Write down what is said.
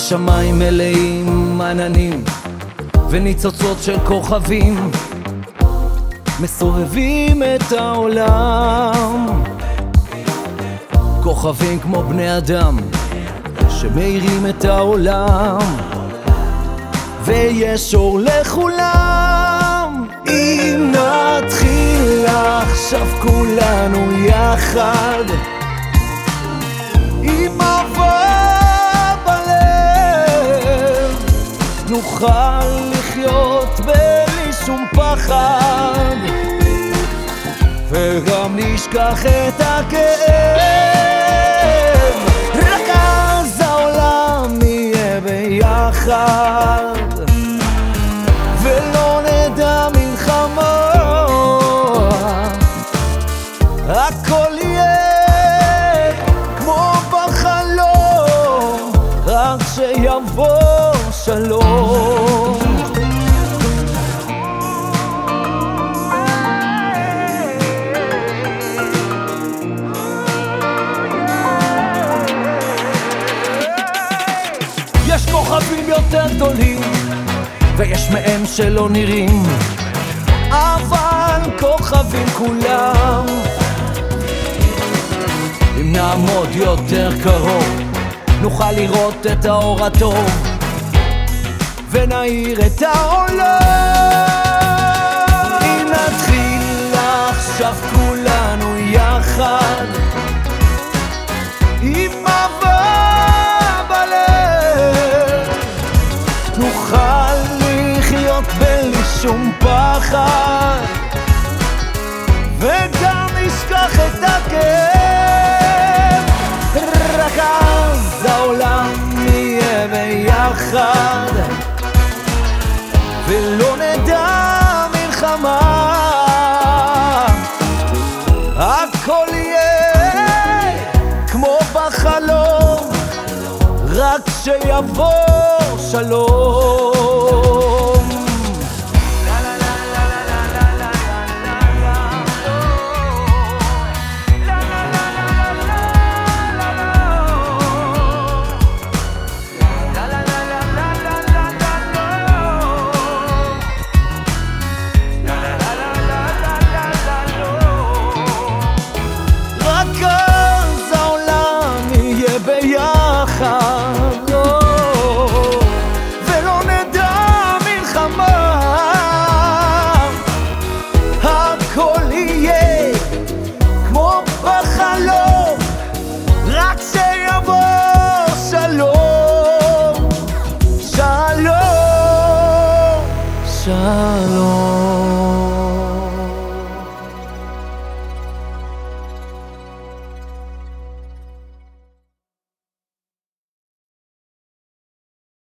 השמיים מלאים עננים וניצוצות של כוכבים. מסובבים את העולם. כוכבים כמו בני אדם שמאירים את העולם. ויש אור לכולם. אם נתחיל עכשיו כולנו יחד נוכל לחיות בלי שום פחד. וגם נשכח את הכאב. רק אז העולם יהיה ביחד. ולא מלחמה. כמו רק שיבוא שלום. יש כוכבים יותר גדולים ויש מהם שלא נראים. אבל כוכבים כולם. אם נעמוד יותר קרוב נוכל לראות את האור הטוב ונאיר את העולם. אם נתחיל עכשיו כולנו יחד עם אהבה בלב נוכל לחיות בלי שום פחד. וגם נשכח את הכאב רק אז העולם יהיה ביחד נדע מלחמה הכל יהיה כמו בחלום רק שיבוא שלום 沙漏